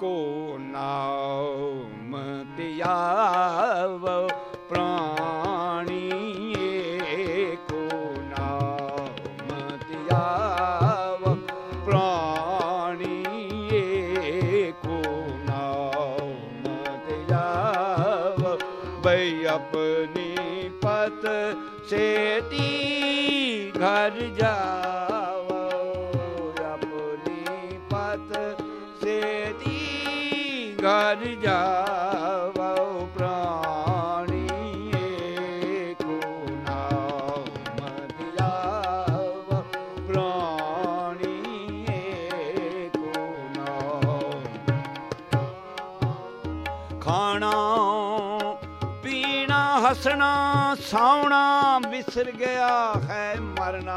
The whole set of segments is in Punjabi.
ਕੋ ਨਾਮ ਧਿਆਵੋ, ਪ੍ਰਾਣੀ ਏਕੋ ਨਾਮ ਧਿਆਵੋ, ਪ੍ਰਾਣੀ ਏਕੋ ਨਾਮ ਧਿਆਵੋ। ਬਈ ਆਪਣੀ ਪਤ ਸੇਤੀ ਘਰ ਜਾ ਖਾਣਾ, ਪੀਣਾ, ਹੱਸਣਾ, ਸੌਣਾ ਵਿਸਰ ਗਿਆ ਹੈ ਮਰਨਾ।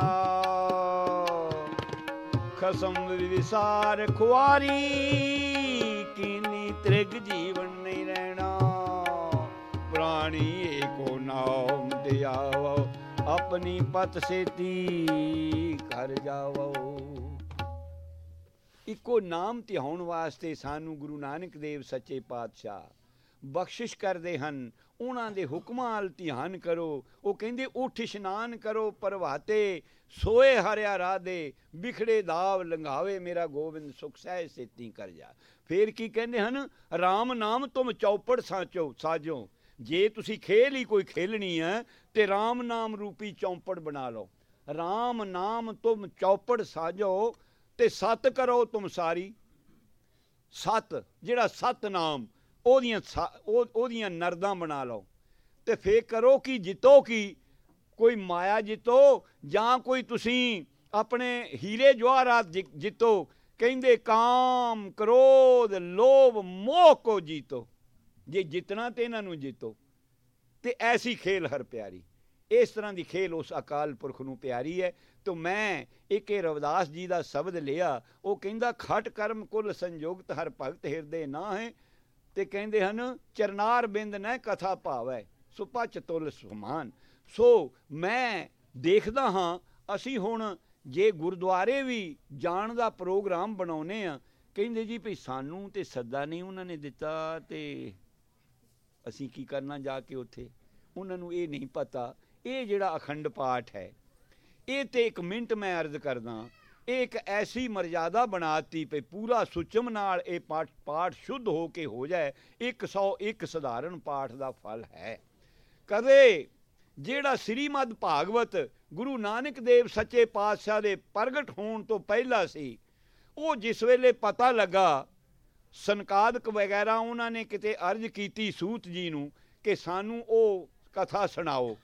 ਖਸਮ ਵਿਸਾਰ ਖੁਆਰੀ, ਕੀਨੀ ਤ੍ਰਿਗ ਜੀਵਨ ਨਹੀਂ ਰਹਿਣਾ। ਪ੍ਰਾਣੀ ਏਕੋ ਨਾਮ ਦਿਆਵੋ, ਆਪਣੀ ਪਤ ਸੇਤੀ ਕਰ ਜਾਵੋ। ਇੱਕੋ ਨਾਮ ਧਿਆਉਣ ਵਾਸਤੇ ਸਾਨੂੰ ਗੁਰੂ ਨਾਨਕ ਦੇਵ ਸੱਚੇ ਪਾਤਸ਼ਾਹ ਬਖਸ਼ਿਸ਼ ਕਰਦੇ ਹਨ। ਉਹਨਾਂ ਦੇ ਹੁਕਮਾਂ ਵੱਲ ਧਿਆਨ ਕਰੋ। ਉਹ ਕਹਿੰਦੇ, ਉੱਠ ਇਸ਼ਨਾਨ ਕਰੋ, ਪ੍ਰਭਾਤੇ, ਸੋਏ ਹਰਿਆ ਰਾਦੇ ਵਿਖੜੇ ਦਾਵ ਲੰਘਾਵੇ, ਮੇਰਾ ਗੋਬਿੰਦ ਸੁਖ ਸਹਿ ਸੇਤੀ ਕਰ ਜਾ। ਫੇਰ ਕੀ ਕਹਿੰਦੇ ਹਨ? RAM ਨਾਮ ਤੁਮ ਚੌਪੜ ਸਾਚੋ, ਸਾਜੋ। ਜੇ ਤੁਸੀਂ ਖੇਲ ਹੀ ਕੋਈ ਖੇਲਣੀ ਹੈ, ਤੇ RAM ਨਾਮ ਰੂਪੀ ਚੌਪੜ ਬਣਾ ਲਓ। RAM ਨਾਮ ਤੁਮ ਚੌਪੜ ਸਾਜੋ, ਤੇ ਸਤ ਕਰੋ ਤੁਮ ਸਾਰੀ। ਸਤ, ਜਿਹੜਾ ਸਤ ਨਾਮ ਉਹਦੀਆਂ ਉਹ, ਉਹਦੀਆਂ ਨਰਦਾਂ ਬਣਾ ਲਓ। ਤੇ ਫੇਰ ਕਰੋ ਕਿ, ਜਿੱਤੋ ਕੀ। ਕੋਈ ਮਾਇਆ ਜਿੱਤੋ ਜਾਂ ਕੋਈ ਤੁਸੀਂ ਆਪਣੇ ਹੀਰੇ ਜਵਾਹਰਾਤ ਜਿੱਤੋ। ਕਹਿੰਦੇ, ਕਾਮ ਕ੍ਰੋਧ, ਲੋਭ, ਮੋਹ ਕੋ ਜੀਤੋ। ਜੇ ਜਿੱਤਣਾ ਤੇ ਇਹਨਾਂ ਨੂੰ ਜਿੱਤੋ। ਤੇ ਐਸੀ ਖੇਲ ਹਰ ਪਿਆਰੀ। ਇਸ ਤਰ੍ਹਾਂ ਦੀ ਖੇਲ ਉਸ ਅਕਾਲ ਪੁਰਖ ਨੂੰ ਪਿਆਰੀ ਹੈ। ਤੋ ਮੈਂ ਇੱਕ ਇਹ ਰਵਿਦਾਸ ਜੀ ਦਾ ਸ਼ਬਦ ਲਿਆ। ਉਹ ਕਹਿੰਦਾ, ਖਟ ਕਰਮ ਕੁਲ ਸੰਯੁਗਤ ਹਰ ਭਗਤ ਹਿਰਦੇ ਨਾ ਹੈ। ਤੇ ਕਹਿੰਦੇ ਹਨ, ਚਰਨਾਰ ਬਿੰਦ ਨਾ ਕਥਾ ਭਾਵੈ, ਸੁਪਾ ਚਤੁਲ ਸੁਮਾਨ। ਸੋ ਮੈਂ ਦੇਖਦਾ ਹਾਂ, ਅਸੀਂ ਹੁਣ ਜੇ ਗੁਰਦੁਆਰੇ ਵੀ ਜਾਣ ਦਾ ਪ੍ਰੋਗਰਾਮ ਬਣਾਉਨੇ ਆ, ਕਹਿੰਦੇ ਜੀ ਭਈ ਸਾਨੂੰ ਤੇ ਸੱਦਾ ਨਹੀਂ ਉਹਨਾਂ ਨੇ ਦਿੱਤਾ ਤੇ ਅਸੀਂ ਕੀ ਕਰਨਾ ਜਾ ਕੇ ਉੱਥੇ? ਉਹਨਾਂ ਨੂੰ ਇਹ ਨਹੀਂ ਪਤਾ। ਇਹ ਜਿਹੜਾ ਅਖੰਡ ਪਾਠ ਹੈ, ਇਹ ਤੇ ਇੱਕ ਮਿੰਟ ਮੈਂ ਅਰਜ਼ ਕਰਦਾ ਇਹ ਇੱਕ ਐਸੀ ਮਰਜ਼ਾਦਾ ਬਣਾਤੀ ਪਈ ਪੂਰਾ ਸੁਚਮ ਨਾਲ ਇਹ ਪਾਠ ਪਾਠ ਸ਼ੁੱਧ ਹੋ ਕੇ ਹੋ ਜਾਏ 101 ਸਧਾਰਨ ਪਾਠ ਦਾ ਫਲ ਹੈ। ਕਦੇ ਜਿਹੜਾ ਸ੍ਰੀਮਦ ਭਾਗਵਤ ਗੁਰੂ ਨਾਨਕ ਦੇਵ ਸੱਚੇ ਪਾਤਸ਼ਾਹ ਦੇ ਪ੍ਰਗਟ ਹੋਣ ਤੋਂ ਪਹਿਲਾਂ ਸੀ, ਉਹ ਜਿਸ ਵੇਲੇ ਪਤਾ ਲੱਗਾ, ਸੰਕਾਦਕ ਵਗੈਰਾ ਉਹਨਾਂ ਨੇ ਕਿਤੇ ਅਰਜ਼ ਕੀਤੀ ਸੂਤ ਜੀ ਨੂੰ ਕਿ ਸਾਨੂੰ ਉਹ ਕਥਾ ਸੁਣਾਓ।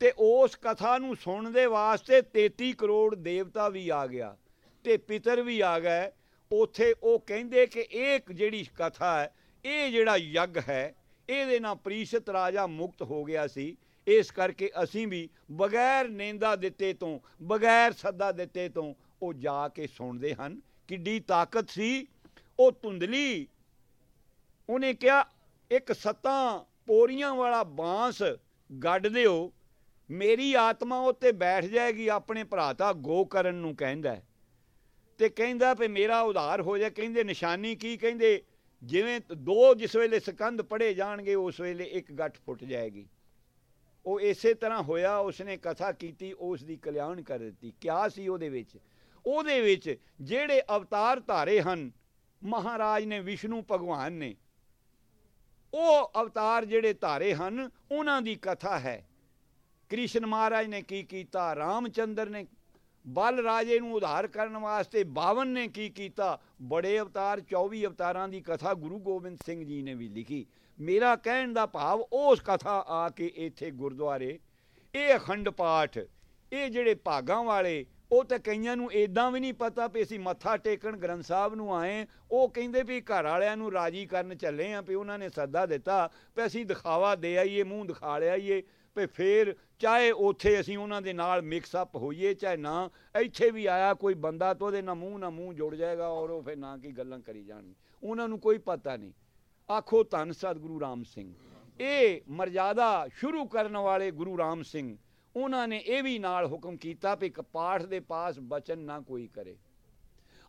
ਤੇ ਉਸ ਕਥਾ ਨੂੰ ਸੁਣਨ ਦੇ ਵਾਸਤੇ 33 ਕਰੋੜ ਦੇਵਤਾ ਵੀ ਆ ਗਿਆ ਤੇ ਪਿਤਰ ਵੀ ਆ ਗਏ। ਉਥੇ ਉਹ ਕਹਿੰਦੇ ਕਿ ਇਹ ਜਿਹੜੀ ਕਥਾ ਹੈ, ਇਹ ਜਿਹੜਾ ਯੱਗ ਹੈ, ਇਹਦੇ ਨਾਲ ਪ੍ਰੀਸ਼ਤ ਰਾਜਾ ਮੁਕਤ ਹੋ ਗਿਆ ਸੀ। ਇਸ ਕਰਕੇ ਅਸੀਂ ਵੀ ਬਗੈਰ ਨੇਂਦਾ ਦਿੱਤੇ ਤੋਂ, ਬਗੈਰ ਸੱਦਾ ਦਿੱਤੇ ਤੋਂ ਉਹ ਜਾ ਕੇ ਸੁਣਦੇ ਹਨ। ਕਿੱਡੀ ਤਾਕਤ ਸੀ। ਉਹ ਧੁੰਦਲੀ, ਉਹਨੇ ਕਿਹਾ, ਇੱਕ ਸੱਤਾਂ ਪੋਰੀਆਂ ਵਾਲਾ ਬਾਂਸ ਗੱਡ ਦਿਓ ਮੇਰੀ ਆਤਮਾ ਉੱਤੇ ਬੈਠ ਜਾਏਗੀ, ਆਪਣੇ ਭਰਾ ਦਾ ਗੋ ਨੂੰ ਕਹਿੰਦਾ ਤੇ ਕਹਿੰਦਾ ਵੀ ਮੇਰਾ ਉਧਾਰ ਹੋ ਜਾ ਕਹਿੰਦੇ ਨਿਸ਼ਾਨੀ ਕੀ? ਕਹਿੰਦੇ ਜਿਵੇਂ ਦੋ ਜਿਸ ਵੇਲੇ ਸਕੰਦ ਪੜੇ ਜਾਣਗੇ, ਉਸ ਵੇਲੇ ਇੱਕ ਗੱਠ ਫੁੱਟ ਜਾਏਗੀ। ਉਹ ਇਸੇ ਤਰ੍ਹਾਂ ਹੋਇਆ, ਉਸਨੇ ਕਥਾ ਕੀਤੀ, ਉਸ ਦੀ ਕਲਿਆਣ ਕਰ ਦਿੱਤੀ। ਕਿਆ ਸੀ ਉਹਦੇ ਵਿੱਚ? ਉਹਦੇ ਵਿੱਚ ਜਿਹੜੇ ਅਵਤਾਰ ਧਾਰੇ ਹਨ, ਮਹਾਰਾਜ ਨੇ, ਵਿਸ਼ਨੂੰ ਭਗਵਾਨ ਨੇ, ਉਹ ਅਵਤਾਰ ਜਿਹੜੇ ਧਾਰੇ ਹਨ, ਉਹਨਾਂ ਦੀ ਕਥਾ ਹੈ। ਕ੍ਰਿਸ਼ਨ ਮਹਾਰਾਜ ਨੇ ਕੀ ਕੀਤਾ, ਰਾਮਚੰਦਰ ਨੇ ਬਲ ਰਾਜੇ ਨੂੰ ਉਧਾਰ ਕਰਨ ਵਾਸਤੇ 52 ਨੇ ਕੀ ਕੀਤਾ, ਬੜੇ ਅਵਤਾਰ 24 ਅਵਤਾਰਾਂ ਦੀ ਕਥਾ ਗੁਰੂ ਗੋਬਿੰਦ ਸਿੰਘ ਜੀ ਨੇ ਵੀ ਲਿਖੀ। ਮੇਰਾ ਕਹਿਣ ਦਾ ਭਾਵ ਉਸ ਕਥਾ ਆ ਕੇ ਇੱਥੇ ਗੁਰਦੁਆਰੇ, ਇਹ ਅਖੰਡ ਪਾਠ, ਇਹ ਜਿਹੜੇ ਭਾਗਾਂ ਵਾਲੇ, ਉਹ ਤਾਂ ਕਈਆਂ ਨੂੰ ਇਦਾਂ ਵੀ ਨਹੀਂ ਪਤਾ ਵੀ ਅਸੀਂ ਮੱਥਾ ਟੇਕਣ ਗ੍ਰੰਥ ਸਾਹਿਬ ਨੂੰ ਆਏ ਉਹ ਕਹਿੰਦੇ ਵੀ ਘਰ ਵਾਲਿਆਂ ਨੂੰ ਰਾਜੀ ਕਰਨ ਚੱਲੇ ਆ ਵੀ ਉਹਨਾਂ ਨੇ ਸੱਦਾ ਦਿੱਤਾ ਵੀ ਅਸੀਂ ਦਿਖਾਵਾ ਦੇ ਆਈਏ, ਮੂੰਹ ਦਿਖਾ ਲਿਆਈਏ, ਵੀ ਫੇਰ ਚਾਹੇ ਉੱਥੇ ਅਸੀਂ ਉਹਨਾਂ ਦੇ ਨਾਲ ਮਿਕਸ ਅਪ ਹੋਈਏ ਚਾਹੇ ਨਾ, ਇੱਥੇ ਵੀ ਆਇਆ ਕੋਈ ਬੰਦਾ ਤਾਂ ਉਹਦੇ ਨਾਲ ਮੂੰਹ ਨਾਲ ਮੂੰਹ ਜੁੜ ਜਾਏਗਾ ਔਰ ਉਹ ਫਿਰ ਨਾ ਕੀ ਗੱਲਾਂ ਕਰੀ ਜਾਣਗੇ ਉਹਨਾਂ ਨੂੰ ਕੋਈ ਪਤਾ ਨਹੀਂ। ਆਖੋ ਧੰਨ ਸਤਿਗੁਰੂ ਰਾਮ ਸਿੰਘ। ਇਹ ਮਰਜ਼ਾਦਾ ਸ਼ੁਰੂ ਕਰਨ ਵਾਲੇ ਗੁਰੂ ਰਾਮ ਸਿੰਘ, ਉਹਨਾਂ ਨੇ ਇਹ ਵੀ ਨਾਲ ਹੁਕਮ ਕੀਤਾ ਕਿ ਪਾਠ ਦੇ ਪਾਸ ਬਚਨ ਨਾ ਕੋਈ ਕਰੇ।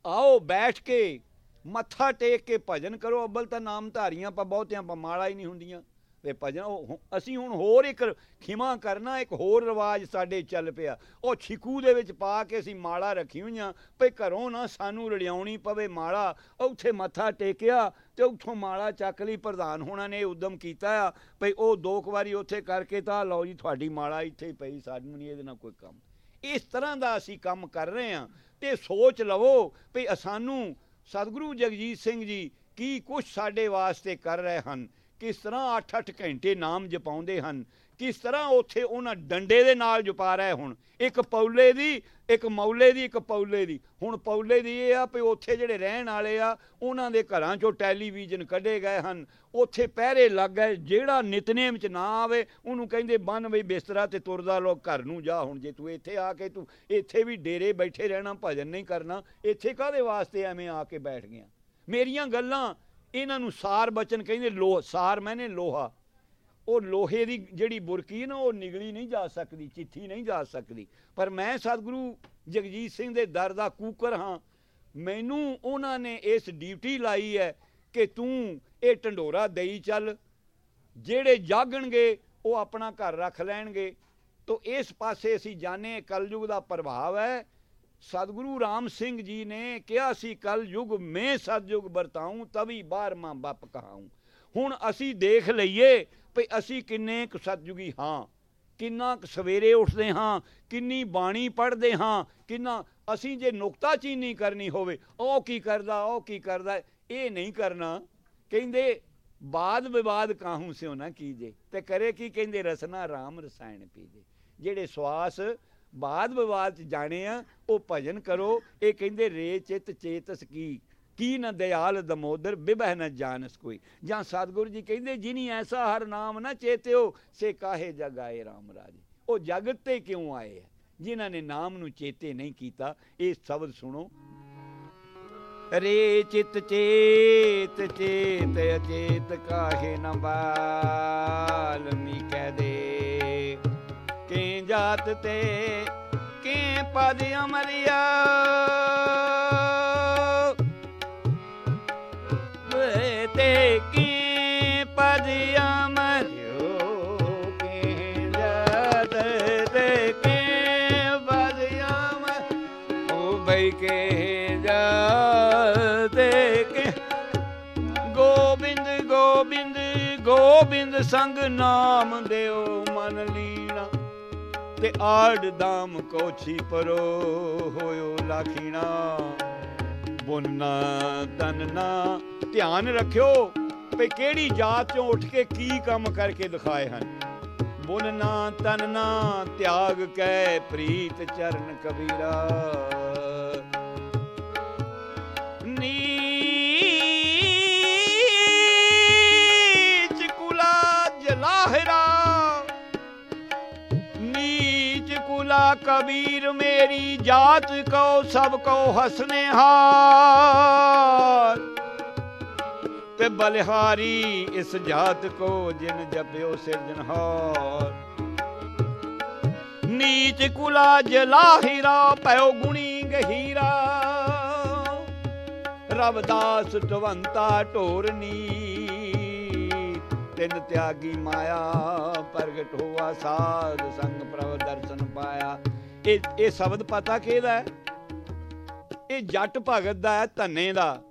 ਆਓ ਬੈਠ ਕੇ ਮੱਥਾ ਟੇਕ ਕੇ ਭਜਨ ਕਰੋ। ਅੱਬਲ ਤਾਂ ਨਾਮ ਧਾਰੀਆਂ ਪਾ ਬਹੁਤਿਆਂ ਪਾ ਮਾਲਾ ਹੀ ਨਹੀਂ ਹੁੰਦੀਆਂ। ਤੇ ਭਜਨ, ਉਹ ਅਸੀਂ ਹੁਣ ਹੋਰ ਇੱਕ ਖਿਮਾ ਕਰਨਾ, ਇੱਕ ਹੋਰ ਰਿਵਾਜ ਸਾਡੇ ਚੱਲ ਪਿਆ। ਉਹ ਛਿਕੂ ਦੇ ਵਿੱਚ ਪਾ ਕੇ ਅਸੀਂ ਮਾਲਾ ਰੱਖੀ ਹੋਈਆਂ, ਭਈ ਘਰੋਂ ਨਾ ਸਾਨੂੰ ਰੜਿਆਉਣੀ ਪਵੇ ਮਾਲਾ। ਉੱਥੇ ਮੱਥਾ ਟੇਕਿਆ ਤੇ ਉੱਥੋਂ ਮਾਲਾ ਚੱਕ ਲਈ, ਪ੍ਰਧਾਨ ਹੋਣਾ ਨੇ ਉਦਮ ਕੀਤਾ ਆ, ਭਈ ਉਹ ਦੋ ਕੁ ਵਾਰੀ ਉੱਥੇ ਕਰਕੇ ਤਾਂ ਲਓ ਜੀ, ਤੁਹਾਡੀ ਮਾਲਾ ਇੱਥੇ ਪਈ, ਸਾਨੂੰ ਨਹੀਂ ਇਹਦੇ ਨਾਲ ਕੋਈ ਕੰਮ। ਇਸ ਤਰ੍ਹਾਂ ਦਾ ਅਸੀਂ ਕੰਮ ਕਰ ਰਹੇ ਹਾਂ ਤੇ ਸੋਚ ਲਵੋ ਭਈ ਸਾਨੂੰ ਸਤਿਗੁਰੂ ਜਗਜੀਤ ਸਿੰਘ ਜੀ ਕੀ ਕੁਝ ਸਾਡੇ ਵਾਸਤੇ ਕਰ ਰਹੇ ਹਨ। ਕਿਸ ਤਰ੍ਹਾਂ 8-8 ਘੰਟੇ ਨਾਮ ਜਪਾਉਂਦੇ ਹਨ? ਕਿਸ ਤਰ੍ਹਾਂ ਉੱਥੇ ਉਹਨਾਂ ਡੰਡੇ ਦੇ ਨਾਲ ਜਪਾ ਰਿਹਾ ਹੁਣ? ਇੱਕ ਪੌਲੇ ਦੀ, ਇੱਕ ਮੌਲੇ ਦੀ, ਇੱਕ ਪੌਲੇ ਦੀ। ਹੁਣ ਪੌਲੇ ਦੀ ਇਹ ਆ ਵੀ ਉੱਥੇ ਜਿਹੜੇ ਰਹਿਣ ਵਾਲੇ ਆ, ਉਹਨਾਂ ਦੇ ਘਰਾਂ ਚੋਂ ਟੈਲੀਵਿਜ਼ਨ ਕੱਢੇ ਗਏ ਹਨ। ਉੱਥੇ ਪਹਿਰੇ ਲੱਗ ਗਏ, ਜਿਹੜਾ ਨਿਤਨੇਮ ਚ ਨਾ ਆਵੇ, ਉਹਨੂੰ ਕਹਿੰਦੇ, ਬੰਨ ਬਈ ਬਿਸਤਰਾ ਤੇ ਤੁਰਦਾ ਲੋਕ ਘਰ ਨੂੰ ਜਾ ਹੁਣ, ਜੇ ਤੂੰ ਇੱਥੇ ਆ ਕੇ ਤੂੰ, ਇੱਥੇ ਵੀ ਡੇਰੇ ਬੈਠੇ ਰਹਿਣਾ, ਭਜਨ ਨਹੀਂ ਕਰਨਾ, ਇੱਥੇ ਕਾਦੇ ਵਾਸਤੇ ਐਵੇਂ ਆ ਕੇ ਬੈਠ ਗਿਆ? ਮੇਰੀਆਂ ਗੱਲਾਂ ਇਹਨਾਂ ਨੂੰ ਸਾਰ ਬਚਨ ਕਹਿੰਦੇ ਲੋਹ, ਸਾਰ ਮੈਨੇ ਲੋਹਾ। ਉਹ ਲੋਹੇ ਦੀ ਜਿਹੜੀ ਬੁਰਕੀ ਨਾ, ਉਹ ਨਿਗਲੀ ਨਹੀਂ ਜਾ ਸਕਦੀ, ਚਿੱਠੀ ਨਹੀਂ ਜਾ ਸਕਦੀ। ਪਰ ਮੈਂ ਸਤਿਗੁਰੂ ਜਗਜੀਤ ਸਿੰਘ ਦੇ ਦਰ ਦਾ ਕੂਕਰ ਹਾਂ। ਮੈਨੂੰ ਉਹਨਾਂ ਨੇ ਇਸ ਡਿਊਟੀ ਲਾਈ ਹੈ ਕਿ ਤੂੰ ਇਹ ਢੰਡੋਰਾ ਦੇਈ ਚੱਲ। ਜਿਹੜੇ ਜਾਗਣਗੇ, ਉਹ ਆਪਣਾ ਘਰ ਰੱਖ ਲੈਣਗੇ। ਤੋ ਇਸ ਪਾਸੇ ਅਸੀਂ ਜਾਣੇ ਕਲਯੁਗ ਦਾ ਪ੍ਰਭਾਵ ਹੈ। ਸਤਿਗੁਰੂ ਰਾਮ ਸਿੰਘ ਜੀ ਨੇ ਕਿਹਾ ਸੀ ਕਲ ਯੁਗ ਮੈਂ ਸਤਜੁਗ ਵਰਤਾਉ, ਤਵੀ ਬਾਰ ਮਾਂ ਬੱਪ ਕਹਾਉ। ਹੁਣ ਅਸੀਂ ਦੇਖ ਲਈਏ ਭਈ ਅਸੀਂ ਕਿੰਨੇ ਕੁ ਸਤਜੁਗੀ ਹਾਂ, ਕਿੰਨਾ ਕੁ ਸਵੇਰੇ ਉੱਠਦੇ ਹਾਂ, ਕਿੰਨੀ ਬਾਣੀ ਪੜ੍ਹਦੇ ਹਾਂ, ਕਿੰਨਾ ਅਸੀਂ ਜੇ ਨੁਕਤਾਚੀਨੀ ਕਰਨੀ ਹੋਵੇ, ਉਹ ਕੀ ਕਰਦਾ, ਉਹ ਕੀ ਕਰਦਾ, ਇਹ ਨਹੀਂ ਕਰਨਾ। ਕਹਿੰਦੇ, ਬਾਦ ਵਿਵਾਦ ਕਾਹੂ ਸਿਓ ਨਾ ਕੀਜੇ? ਤੇ ਕਰੇ ਕੀ ਕਹਿੰਦੇ, ਰਸਨਾ ਰਾਮ ਰਸਾਇਣ ਪੀਜੇ। ਜਿਹੜੇ ਸਵਾਸ ਬਾਦ ਵਿਵਾਦ ਚ ਜਾਣੇ ਆ, ਉਹ ਭਜਨ ਕਰੋ। ਇਹ ਕਹਿੰਦੇ, ਰੇ ਚਿਤ ਚੇਤਸ ਕੀ? ਕੀ ਨ ਦਿਆਲ ਦਮੋਦਰ, ਬਿਬਹ ਨ ਜਾਣਸ ਕੋਈ? ਜਾਂ ਸਤਿਗੁਰੂ ਜੀ ਕਹਿੰਦੇ, ਜਿਨੀ ਐਸਾ ਹਰ ਨਾਮ ਨਾ ਚੇਤਿਓ, ਸੇ ਕਾਹੇ ਜਗਾਏ RAM ਰਾਜ? ਉਹ ਜਗਤ ਤੇ ਕਿਉਂ ਆਏ ਹੈ ਜਿਨ੍ਹਾਂ ਨੇ ਨਾਮ ਨੂੰ ਚੇਤੇ ਨਹੀਂ ਕੀਤਾ, ਇਹ ਸ਼ਬਦ ਸੁਣੋ। ਰੇ ਚਿਤ ਚੇਤ ਚੇਤ ਅਚੇਤ ਕਾਹੇ ਨ ਬਾਲਮੀ ਕਹਿ ਦੇ। ਜਾਤ ਤੇ ਕੇ ਪਦ ਅਮਰਿਆ? ਤੇ ਕੀ ਪਦ ਅਮਰਿਓ? ਕੇ ਜਾਤ ਤੇ ਕੇ ਪਦ ਅਮਰ ਉਹ ਬਈ ਕੇ ਜਾਤ ਕੇ ਗੋਬਿੰਦ ਗੋਬਿੰਦ ਗੋਬਿੰਦ ਸੰਗ ਨਾਮ ਦਿਓ ਮਨ ਲੀਣਾ ਤੇ ਆੜ ਦਾਮ ਕੋਛੀ ਪਰੋ ਹੋਇਓ ਲਾਖੀਣਾ। ਬੁੰਨਾ ਤਨਨਾ, ਧਿਆਨ ਰੱਖਿਓ ਵੀ ਕਿਹੜੀ ਜਾਤ ਚੋਂ ਉੱਠ ਕੇ ਕੀ ਕੰਮ ਕਰਕੇ ਦਿਖਾਏ ਹਨ। ਬੁੰਨਾ ਤਨਨਾ, ਤਿਆਗ ਕੈ ਪ੍ਰੀਤ ਚਰਨ ਕਬੀਰਾ। ਕਬੀਰ ਮੇਰੀ ਜਾਤ ਕੋ ਸਭ ਕੋ ਹਸਨੇ ਹਾਰ। ਤੇ ਬਲਿਹਾਰੀ ਇਸ ਜਾਤ ਕੋ ਜਿਨ ਜਪਿਓ ਸਿਰਜਨਹਾਰ ਨੀਚ ਕੁਲਾ ਜਲਾਹਿਰਾ ਭਇਓ ਗੁਣੀ ਗਹੀਰਾ। ਰਵਦਾਸ ਟਵੰਤਾ ਢੋਰਨੀ ਤਿੰਨ ਤਿਆਗੀ ਮਾਇਆ ਪ੍ਰਗਟ ਹੋਆ ਸਾਧ ਸੰਗ ਪ੍ਰਭ ਪਾਇਆ ਇਹ ਇਹ ਸ਼ਬਦ ਪਤਾ ਕਿਹਦਾ ਹੈ? ਇਹ ਜੱਟ ਭਗਤ ਦਾ ਹੈ, ਧੰਨੇ ਦਾ।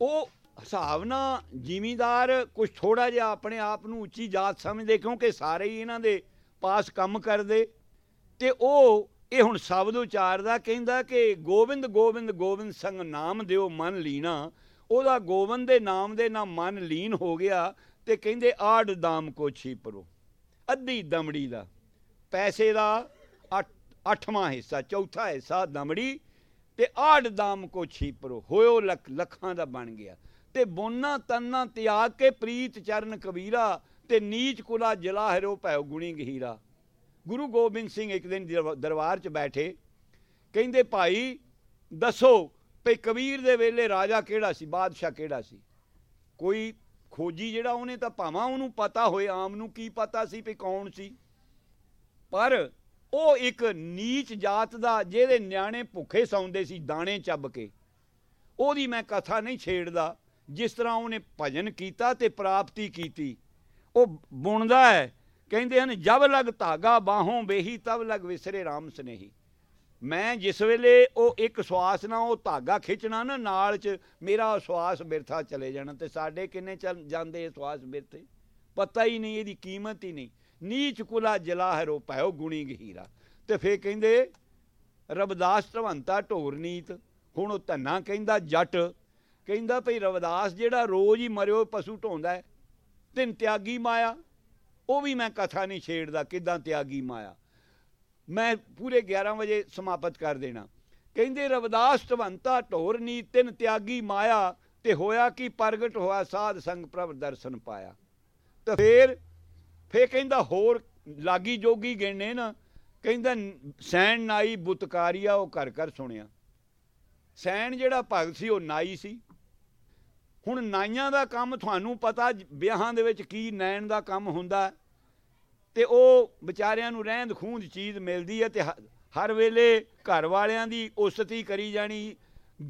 ਉਹ ਹਿਸਾਬ ਨਾਲ ਜ਼ਿਮੀਂਦਾਰ ਕੁਝ ਥੋੜਾ ਜਿਹਾ ਆਪਣੇ ਆਪ ਨੂੰ ਉੱਚੀ ਜਾਤ ਸਮਝਦੇ, ਕਿਉਂਕਿ ਸਾਰੇ ਹੀ ਇਹਨਾਂ ਦੇ ਪਾਸ ਕੰਮ ਕਰਦੇ। ਤੇ ਉਹ, ਇਹ ਹੁਣ ਸ਼ਬਦ ਉਚਾਰਦਾ, ਕਹਿੰਦਾ ਕਿ ਗੋਬਿੰਦ ਗੋਬਿੰਦ ਗੋਬਿੰਦ ਸੰਗ ਨਾਮ ਦਿਓ ਮਨ ਲੀਣਾ। ਉਹਦਾ ਗੋਬਿੰਦ ਦੇ ਨਾਮ ਦੇ ਨਾਲ ਮਨ ਲੀਨ ਹੋ ਗਿਆ ਤੇ ਕਹਿੰਦੇ ਆੜ ਦਾਮ ਕੋ ਛੀਪਰੋ। ਅੱਧੀ ਦਮੜੀ ਦਾ। ਪੈਸੇ ਦਾ ਅੱਠਵਾਂ ਹਿੱਸਾ, ਚੌਥਾ ਹਿੱਸਾ ਦਮੜੀ ਤੇ ਆੜ ਦਾਮ ਕੋ ਛੀਪਰੋ, ਹੋਇਓ ਲੱਖ, ਲੱਖਾਂ ਦਾ ਬਣ ਗਿਆ। ਤੇ ਬੋਨਾ ਤੰਨਾ ਤਿਆਗ ਕੇ ਪ੍ਰੀਤ ਚਰਨ ਕਬੀਰਾ ਤੇ ਨੀਚ ਕੁਲਾ ਜਲਾਹਰੋ ਭੈ ਗੁਣੀ ਗਹੀਰਾ। ਗੁਰੂ ਗੋਬਿੰਦ ਸਿੰਘ ਇੱਕ ਦਿਨ ਦਰਬਾਰ 'ਚ ਬੈਠੇ, ਕਹਿੰਦੇ, ਭਾਈ, ਦੱਸੋ ਭਈ ਕਬੀਰ ਦੇ ਵੇਲੇ ਰਾਜਾ ਕਿਹੜਾ ਸੀ, ਬਾਦਸ਼ਾਹ ਕਿਹੜਾ ਸੀ? ਕੋਈ ਖੋਜੀ ਜਿਹੜਾ ਉਹਨੇ ਤਾਂ ਭਾਵਾਂ ਉਹਨੂੰ ਪਤਾ ਹੋਏ, ਆਮ ਨੂੰ ਕੀ ਪਤਾ ਸੀ ਭਈ ਕੌਣ ਸੀ? ਪਰ ਉਹ ਇੱਕ ਨੀਚ ਜਾਤ ਦਾ, ਜਿਹਦੇ ਨਿਆਣੇ ਭੁੱਖੇ ਸੌਂਦੇ ਸੀ, ਦਾਣੇ ਚੱਬ ਕੇ। ਉਹਦੀ ਮੈਂ ਕਥਾ ਨਹੀਂ ਛੇੜਦਾ। ਜਿਸ ਤਰ੍ਹਾਂ ਉਹਨੇ ਭਜਨ ਕੀਤਾ ਤੇ ਪ੍ਰਾਪਤੀ ਕੀਤੀ। ਉਹ ਬੁਣਦਾ ਹੈ। ਕਹਿੰਦੇ ਹਨ, ਜਬ ਲਗ ਧਾਗਾ ਬਾਹੋਂ ਬੇਹੀ ਤਬ ਲਗ ਵਿਸਰੇ RAM ਸਨੇਹੀ। ਮੈਂ ਜਿਸ ਵੇਲੇ ਉਹ ਇੱਕ ਸਵਾਸ ਨਾਲ ਉਹ ਧਾਗਾ ਖਿੱਚਣਾ ਨਾ, ਨਾਲ ਚ ਮੇਰਾ ਸਵਾਸ ਬਿਰਥਾ ਚਲੇ ਜਾਣਾ। ਤੇ ਸਾਡੇ ਕਿੰਨੇ ਚੱਲ ਜਾਂਦੇ ਸਵਾਸ ਬਿਰਥੇ? ਪਤਾ ਹੀ ਨਹੀਂ, ਇਹਦੀ ਕੀਮਤ ਹੀ ਨਹੀਂ। ਨੀਚ ਕੁਲਾ ਜਲਾ ਜਲਾਹਰੋ ਭਇਓ ਗੁਣੀ ਗਹੀਰਾ। ਤੇ ਫੇਰ ਕਹਿੰਦੇ ਰਬਦਾਸ ਧਵੰਤਾ ਢੋਰ ਨੀਤ। ਹੁਣ ਉਹ ਧੰਨਾ ਕਹਿੰਦਾ ਜੱਟ। ਕਹਿੰਦਾ ਭਈ ਰਵਦਾਸ ਜਿਹੜਾ ਰੋਜ਼ ਹੀ ਮਰਿਓ ਪਸ਼ੂ ਢੋਂਦਾ ਤਿੰਨ ਤਿਆਗੀ ਮਾਇਆ। ਉਹ ਵੀ ਮੈਂ ਕਥਾ ਨਹੀਂ ਛੇੜਦਾ ਕਿਦਾਂ ਤਿਆਗੀ ਮਾਇਆ। ਮੈਂ ਪੂਰੇ 11 ਵਜੇ ਸਮਾਪਤ ਕਰ ਦੇਣਾ। ਕਹਿੰਦੇ ਰਵਦਾਸ ਧਵੰਤਾ ਢੋਰਨੀ ਤਿੰਨ ਤਿਆਗੀ ਮਾਇਆ। ਤੇ ਹੋਇਆ ਕਿ ਪ੍ਰਗਟ ਹੋਇਆ ਸਾਧ ਸੰਗ ਪ੍ਰਭ ਦਰਸ਼ਨ ਪਾਇਆ। ਤੇ ਫੇਰ ਫੇਰ ਕਹਿੰਦਾ ਹੋਰ ਲਾਗੀ ਜੋਗੀ ਗਿਣਨੇ ਨਾ, ਕਹਿੰਦਾ ਸੈਣ ਨਾਈ ਬੁਤਕਾਰੀਆ, ਉਹ ਘਰ ਘਰ ਸੁਣਿਆ। ਸੈਣ ਜਿਹੜਾ ਭਗਤ ਸੀ, ਉਹ ਨਾਈ ਸੀ। ਹੁਣ ਨਾਈਆਂ ਦਾ ਕੰਮ ਤੁਹਾਨੂੰ ਪਤਾ, ਵਿਆਹਾਂ ਦੇ ਵਿੱਚ ਕੀ ਨੈਣ ਦਾ ਕੰਮ ਹੁੰਦਾ ਤੇ ਉਹ ਵਿਚਾਰਿਆਂ ਨੂੰ ਰਹਿੰਦ ਖੂੰਦ ਚੀਜ਼ ਮਿਲਦੀ ਹੈ ਤੇ ਹਰ ਵੇਲੇ ਘਰ ਵਾਲਿਆਂ ਦੀ ਉਸਤੀ ਕਰੀ ਜਾਣੀ,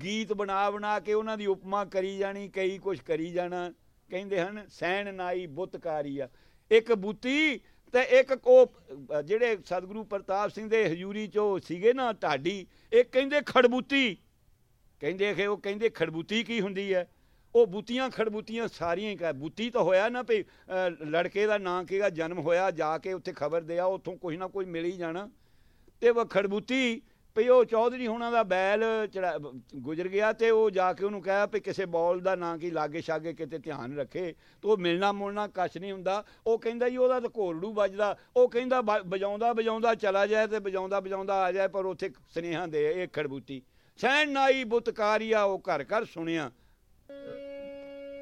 ਗੀਤ ਬਣਾ ਬਣਾ ਕੇ ਉਹਨਾਂ ਦੀ ਉਪਮਾ ਕਰੀ ਜਾਣੀ, ਕਈ ਕੁਝ ਕਰੀ ਜਾਣਾ। ਕਹਿੰਦੇ ਹਨ, ਸੈਣ ਨਾਈ ਬੁੱਤਕਾਰੀ ਆ ਇੱਕ ਬੂਤੀ ਤੇ ਇੱਕ ਉਹ ਜਿਹੜੇ ਸਤਿਗੁਰੂ ਪ੍ਰਤਾਪ ਸਿੰਘ ਦੇ ਹਜ਼ੂਰੀ ਚੋਂ ਸੀਗੇ ਨਾ ਢਾਡੀ, ਇਹ ਕਹਿੰਦੇ ਖੜਬੂਤੀ। ਕਹਿੰਦੇ ਕਿ ਉਹ ਕਹਿੰਦੇ ਖੜਬੂਤੀ ਕੀ ਹੁੰਦੀ ਹੈ? ਉਹ ਬੁੱਤੀਆਂ ਖੜਬੂਤੀਆਂ ਸਾਰੀਆਂ ਹੀ ਕਹ ਬੁੱਤੀ ਤਾਂ ਹੋਇਆ ਨਾ ਭਈ ਲੜਕੇ ਦਾ ਨਾਂ ਕਿਹਦਾ ਜਨਮ ਹੋਇਆ, ਜਾ ਕੇ ਉੱਥੇ ਖਬਰ ਦਿਆ, ਉੱਥੋਂ ਕੁਝ ਨਾ ਕੁਝ ਮਿਲ ਹੀ ਜਾਣਾ। ਤੇ ਉਹ ਖੜਬੂਤੀ ਵੀ ਉਹ ਚੌਧਰੀ ਹੋਣਾ ਦਾ ਬੈਲ ਚੜਾ ਗੁਜ਼ਰ ਗਿਆ ਤੇ ਉਹ ਜਾ ਕੇ ਉਹਨੂੰ ਕਹਿਆ ਵੀ ਕਿਸੇ ਬੌਲ ਦਾ ਨਾਂ ਕੀ ਲਾਗੇ ਛਾਗੇ ਕਿਤੇ ਧਿਆਨ ਰੱਖੇ ਤੇ ਉਹ ਮਿਲਣਾ ਮੁਲਣਾ ਕੱਛ ਨਹੀਂ ਹੁੰਦਾ। ਉਹ ਕਹਿੰਦਾ ਜੀ ਉਹਦਾ ਤਾਂ ਘੋਲੜੂ ਵੱਜਦਾ। ਉਹ ਕਹਿੰਦਾ ਵਜਾਉਂਦਾ ਵਜਾਉਂਦਾ ਚਲਾ ਜਾਏ ਤੇ ਵਜਾਉਂਦਾ ਵਜਾਉਂਦਾ ਆ ਜਾਏ ਪਰ ਉੱਥੇ ਸਨੇਹਾਂ ਦੇ ਇਹ ਖੜਬੂਤੀ। ਸੈਣ ਨਾਈ ਬੁਤਕਾਰੀਆ ਉਹ ਘਰ ਘਰ ਸੁਣਿਆ।